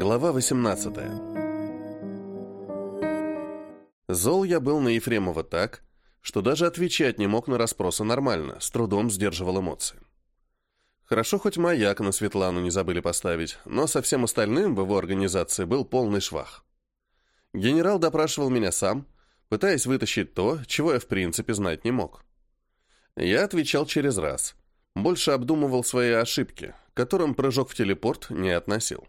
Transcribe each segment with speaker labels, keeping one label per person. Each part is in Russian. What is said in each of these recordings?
Speaker 1: Глава 18 Зол я был на Ефремова так, что даже отвечать не мог на расспросы нормально, с трудом сдерживал эмоции. Хорошо, хоть маяк на Светлану не забыли поставить, но со всем остальным в его организации был полный швах. Генерал допрашивал меня сам, пытаясь вытащить то, чего я в принципе знать не мог. Я отвечал через раз. Больше обдумывал свои ошибки, которым прыжок в телепорт не относил.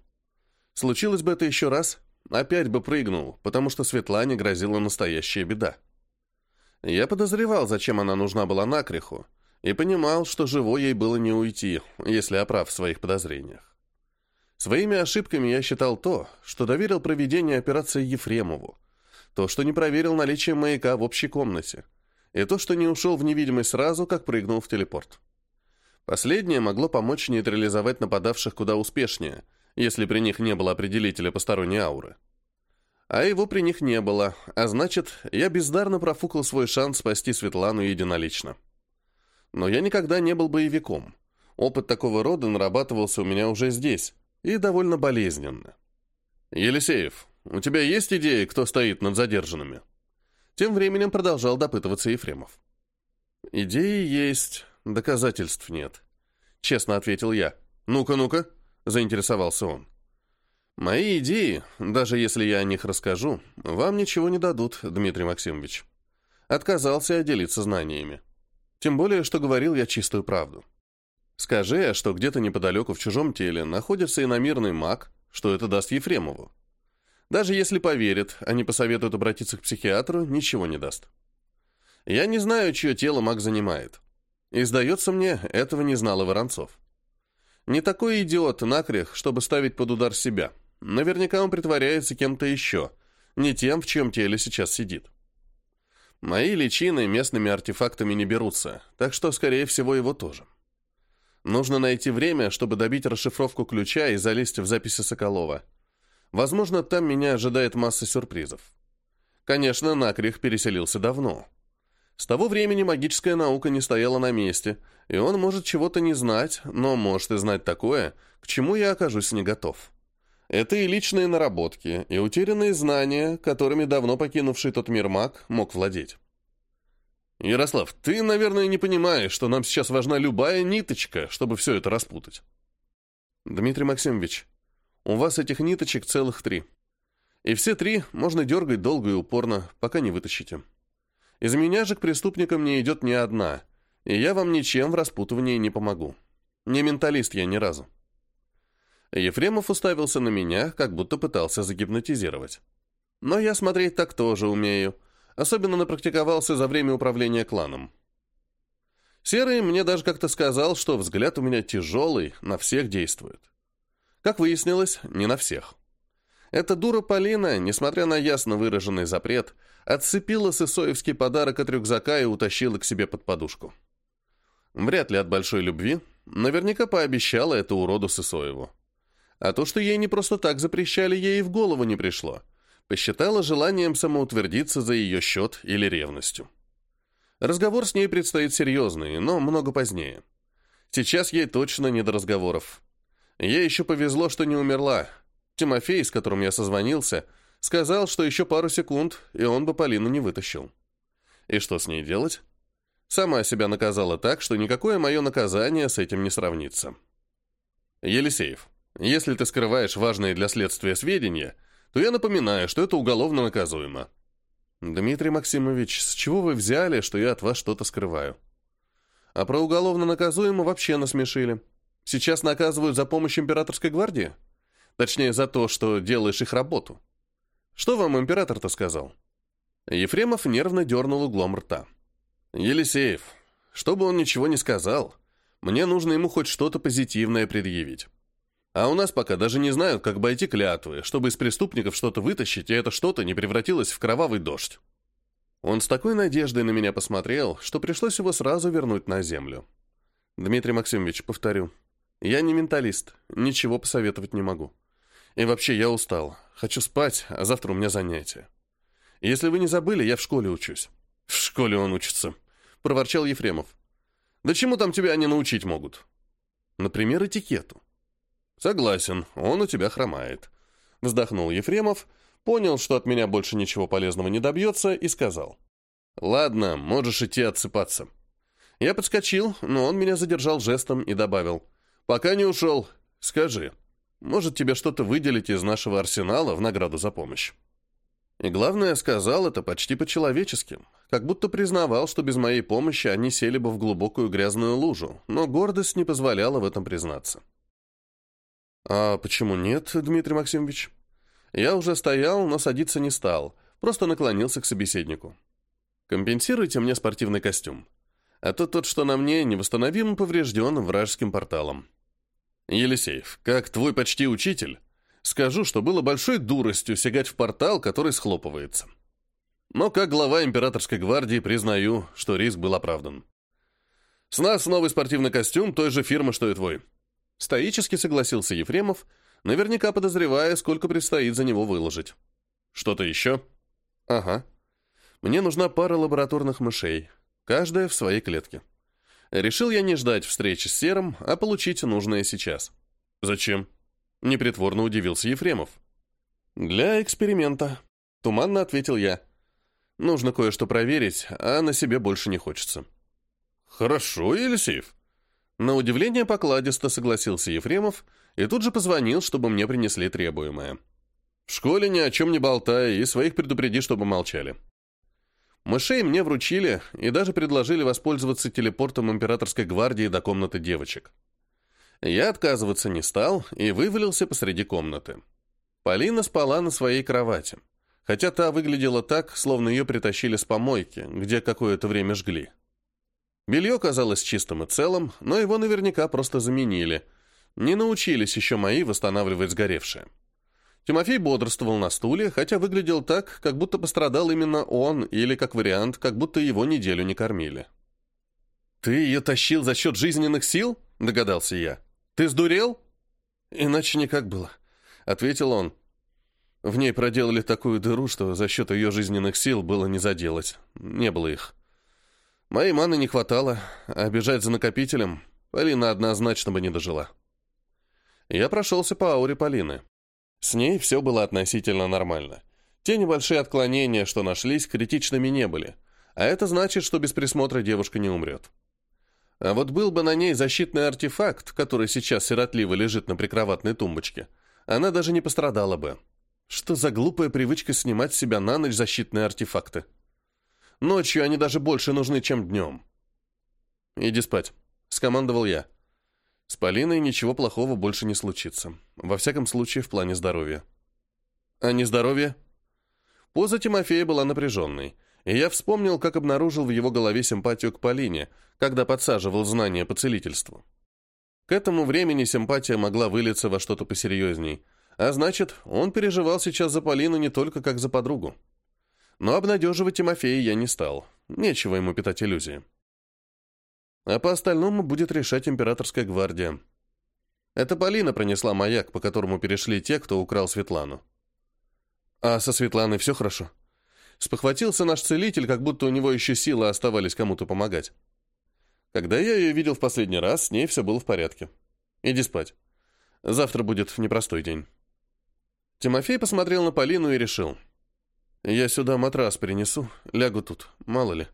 Speaker 1: Случилось бы это еще раз, опять бы прыгнул, потому что Светлане грозила настоящая беда. Я подозревал, зачем она нужна была накриху, и понимал, что живой ей было не уйти, если оправ в своих подозрениях. Своими ошибками я считал то, что доверил проведение операции Ефремову, то, что не проверил наличие маяка в общей комнате, и то, что не ушел в невидимость сразу, как прыгнул в телепорт. Последнее могло помочь нейтрализовать нападавших куда успешнее, если при них не было определителя посторонней ауры. А его при них не было, а значит, я бездарно профукал свой шанс спасти Светлану единолично. Но я никогда не был боевиком. Опыт такого рода нарабатывался у меня уже здесь, и довольно болезненно. «Елисеев, у тебя есть идеи, кто стоит над задержанными?» Тем временем продолжал допытываться Ефремов. «Идеи есть, доказательств нет», — честно ответил я. «Ну-ка, ну-ка», — заинтересовался он. «Мои идеи, даже если я о них расскажу, вам ничего не дадут, Дмитрий Максимович». Отказался я делиться знаниями. Тем более, что говорил я чистую правду. Скажи, что где-то неподалеку в чужом теле находится иномирный маг, что это даст Ефремову. Даже если поверит, а не посоветует обратиться к психиатру, ничего не даст. Я не знаю, чье тело маг занимает. И, сдается мне, этого не знал и Воронцов. Не такой идиот накрех, чтобы ставить под удар себя. Наверняка он притворяется кем-то еще, не тем, в чьем теле сейчас сидит. Мои личины местными артефактами не берутся, так что, скорее всего, его тоже. Нужно найти время, чтобы добить расшифровку ключа и залезть в записи Соколова. Возможно, там меня ожидает масса сюрпризов. Конечно, Накрих переселился давно. С того времени магическая наука не стояла на месте, и он может чего-то не знать, но может и знать такое, к чему я окажусь не готов. Это и личные наработки, и утерянные знания, которыми давно покинувший тот мир маг мог владеть. Ярослав, ты, наверное, не понимаешь, что нам сейчас важна любая ниточка, чтобы все это распутать. Дмитрий Максимович, у вас этих ниточек целых три. И все три можно дергать долго и упорно, пока не вытащите. Из меня же к преступникам не идет ни одна, и я вам ничем в распутывании не помогу. Не менталист я ни разу. Ефремов уставился на меня, как будто пытался загипнотизировать. Но я смотреть так тоже умею. Особенно напрактиковался за время управления кланом. Серый мне даже как-то сказал, что взгляд у меня тяжелый, на всех действует. Как выяснилось, не на всех. Эта дура Полина, несмотря на ясно выраженный запрет, отцепила сысоевский подарок от рюкзака и утащила к себе под подушку. Вряд ли от большой любви, наверняка пообещала это уроду Сысоеву. А то, что ей не просто так запрещали, ей и в голову не пришло. Посчитала желанием самоутвердиться за ее счет или ревностью. Разговор с ней предстоит серьезный, но много позднее. Сейчас ей точно не до разговоров. Ей еще повезло, что не умерла. Тимофей, с которым я созвонился, сказал, что еще пару секунд, и он бы Полину не вытащил. И что с ней делать? Сама себя наказала так, что никакое мое наказание с этим не сравнится. Елисеев, если ты скрываешь важные для следствия сведения, то я напоминаю, что это уголовно наказуемо. Дмитрий Максимович, с чего вы взяли, что я от вас что-то скрываю? А про уголовно наказуемо вообще насмешили. Сейчас наказывают за помощь императорской гвардии? Точнее, за то, что делаешь их работу. Что вам император-то сказал? Ефремов нервно дернул углом рта. Елисеев, чтобы он ничего не сказал, мне нужно ему хоть что-то позитивное предъявить. А у нас пока даже не знают, как обойти клятвы, чтобы из преступников что-то вытащить, и это что-то не превратилось в кровавый дождь. Он с такой надеждой на меня посмотрел, что пришлось его сразу вернуть на землю. Дмитрий Максимович, повторю, я не менталист, ничего посоветовать не могу. И вообще я устал. Хочу спать, а завтра у меня занятия. Если вы не забыли, я в школе учусь. В школе он учится, проворчал Ефремов. Да чему там тебя они научить могут? Например, этикету. Согласен, он у тебя хромает. Вздохнул Ефремов, понял, что от меня больше ничего полезного не добьется, и сказал. «Ладно, можешь идти отсыпаться». Я подскочил, но он меня задержал жестом и добавил. «Пока не ушел, скажи, может тебе что-то выделить из нашего арсенала в награду за помощь?» И главное, сказал это почти по-человечески, как будто признавал, что без моей помощи они сели бы в глубокую грязную лужу, но гордость не позволяла в этом признаться. «А почему нет, Дмитрий Максимович?» Я уже стоял, но садиться не стал, просто наклонился к собеседнику. «Компенсируйте мне спортивный костюм, а то тот, что на мне, невосстановимо поврежден вражеским порталом». «Елисеев, как твой почти учитель, скажу, что было большой дуростью сигать в портал, который схлопывается. Но как глава императорской гвардии признаю, что риск был оправдан. С нас новый спортивный костюм той же фирмы, что и твой. Стоически согласился Ефремов, наверняка подозревая, сколько предстоит за него выложить. Что-то еще? Ага. Мне нужна пара лабораторных мышей, каждая в своей клетке. Решил я не ждать встречи с Серым, а получить нужное сейчас. Зачем? Непритворно удивился Ефремов. «Для эксперимента», — туманно ответил я. «Нужно кое-что проверить, а на себе больше не хочется». «Хорошо, Елисеев». На удивление покладисто согласился Ефремов и тут же позвонил, чтобы мне принесли требуемое. «В школе ни о чем не болтай и своих предупреди, чтобы молчали». Мышей мне вручили и даже предложили воспользоваться телепортом императорской гвардии до комнаты девочек. Я отказываться не стал и вывалился посреди комнаты. Полина спала на своей кровати, хотя та выглядела так, словно ее притащили с помойки, где какое-то время жгли. Белье казалось чистым и целым, но его наверняка просто заменили. Не научились еще мои восстанавливать сгоревшее. Тимофей бодрствовал на стуле, хотя выглядел так, как будто пострадал именно он, или, как вариант, как будто его неделю не кормили. «Ты ее тащил за счет жизненных сил?» – догадался я. Ты сдурел?» «Иначе никак было», — ответил он. В ней проделали такую дыру, что за счет ее жизненных сил было не заделать. Не было их. Моей маны не хватало, а бежать за накопителем Полина однозначно бы не дожила. Я прошелся по ауре Полины. С ней все было относительно нормально. Те небольшие отклонения, что нашлись, критичными не были. А это значит, что без присмотра девушка не умрет. А вот был бы на ней защитный артефакт, который сейчас сиротливо лежит на прикроватной тумбочке, она даже не пострадала бы. Что за глупая привычка снимать с себя на ночь защитные артефакты? Ночью они даже больше нужны, чем днем. «Иди спать», — скомандовал я. С Полиной ничего плохого больше не случится. Во всяком случае, в плане здоровья. А не здоровье? Поза Тимофея была напряженной, и я вспомнил, как обнаружил в его голове симпатию к Полине, когда подсаживал знания по целительству. К этому времени симпатия могла вылиться во что-то посерьезней, а значит, он переживал сейчас за Полину не только как за подругу. Но обнадеживать Тимофея я не стал, нечего ему питать иллюзии. А по остальному будет решать императорская гвардия. Это Полина принесла маяк, по которому перешли те, кто украл Светлану. А со Светланой все хорошо? Спохватился наш целитель, как будто у него еще силы оставались кому-то помогать. Когда я ее видел в последний раз, с ней все было в порядке. Иди спать. Завтра будет непростой день. Тимофей посмотрел на Полину и решил. Я сюда матрас принесу, лягу тут, мало ли.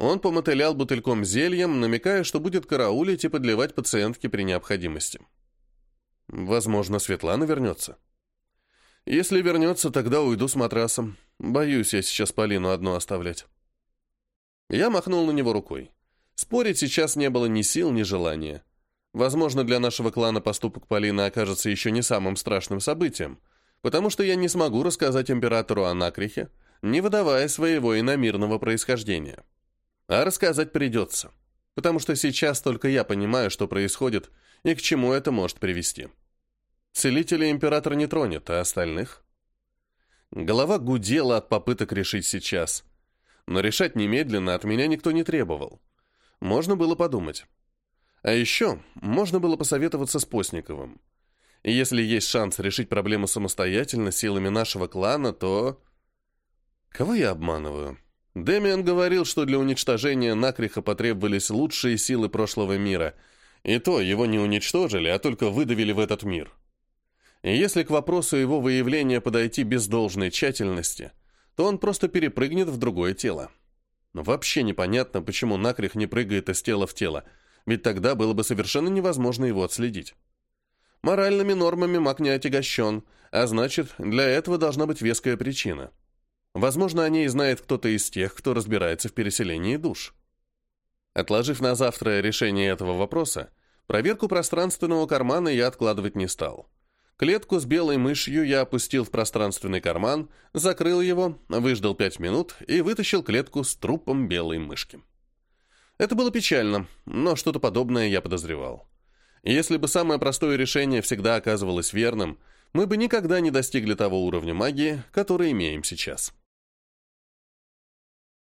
Speaker 1: Он помотылял бутыльком зельем, намекая, что будет караулить и подливать пациентке при необходимости. Возможно, Светлана вернется. Если вернется, тогда уйду с матрасом. Боюсь я сейчас Полину одну оставлять. Я махнул на него рукой. Спорить сейчас не было ни сил, ни желания. Возможно, для нашего клана поступок Полины окажется еще не самым страшным событием, потому что я не смогу рассказать императору о Накрихе, не выдавая своего иномирного происхождения. А рассказать придется, потому что сейчас только я понимаю, что происходит и к чему это может привести. Целителя император не тронет, а остальных? Голова гудела от попыток решить сейчас. Но решать немедленно от меня никто не требовал. Можно было подумать. А еще можно было посоветоваться с Постниковым. Если есть шанс решить проблему самостоятельно силами нашего клана, то... Кого я обманываю? Демиан говорил, что для уничтожения Накриха потребовались лучшие силы прошлого мира. И то его не уничтожили, а только выдавили в этот мир. И если к вопросу его выявления подойти без должной тщательности, то он просто перепрыгнет в другое тело. Но вообще непонятно, почему накрих не прыгает из тела в тело, ведь тогда было бы совершенно невозможно его отследить. Моральными нормами маг не отягощен, а значит, для этого должна быть веская причина. Возможно, о ней знает кто-то из тех, кто разбирается в переселении душ. Отложив на завтра решение этого вопроса, проверку пространственного кармана я откладывать не стал. Клетку с белой мышью я опустил в пространственный карман, закрыл его, выждал пять минут и вытащил клетку с трупом белой мышки. Это было печально, но что-то подобное я подозревал. Если бы самое простое решение всегда оказывалось верным, мы бы никогда не достигли того уровня магии, который имеем сейчас.